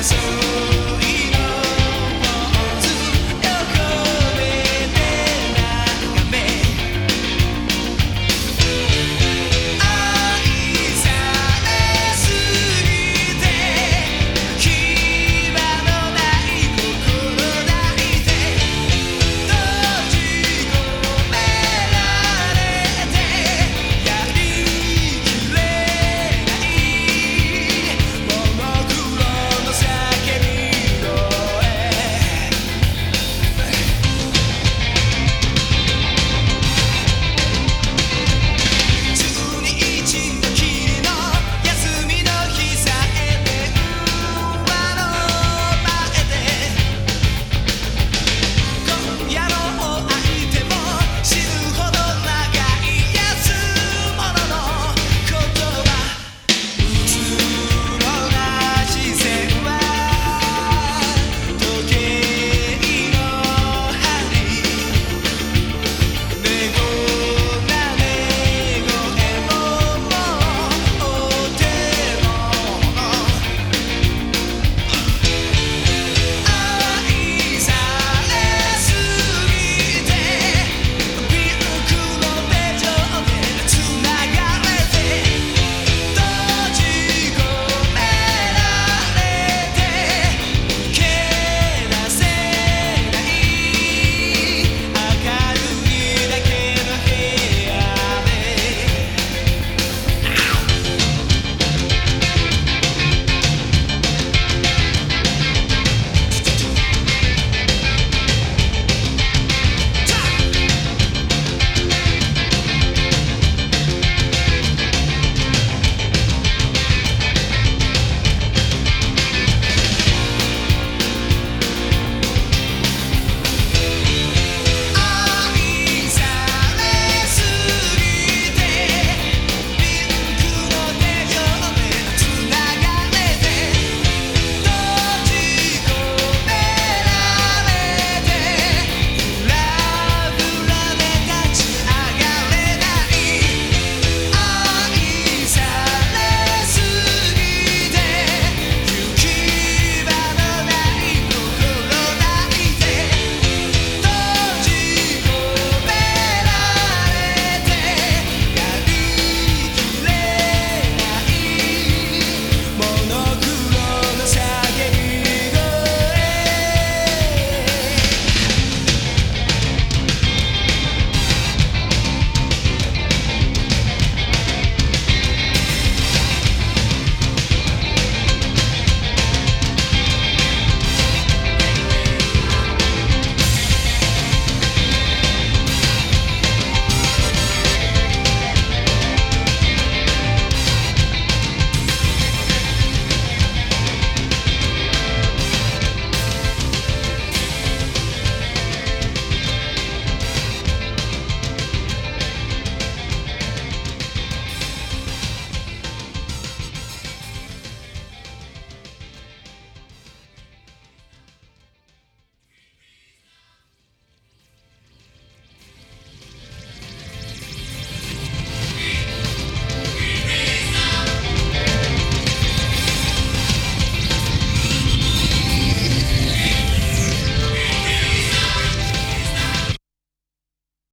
eyes.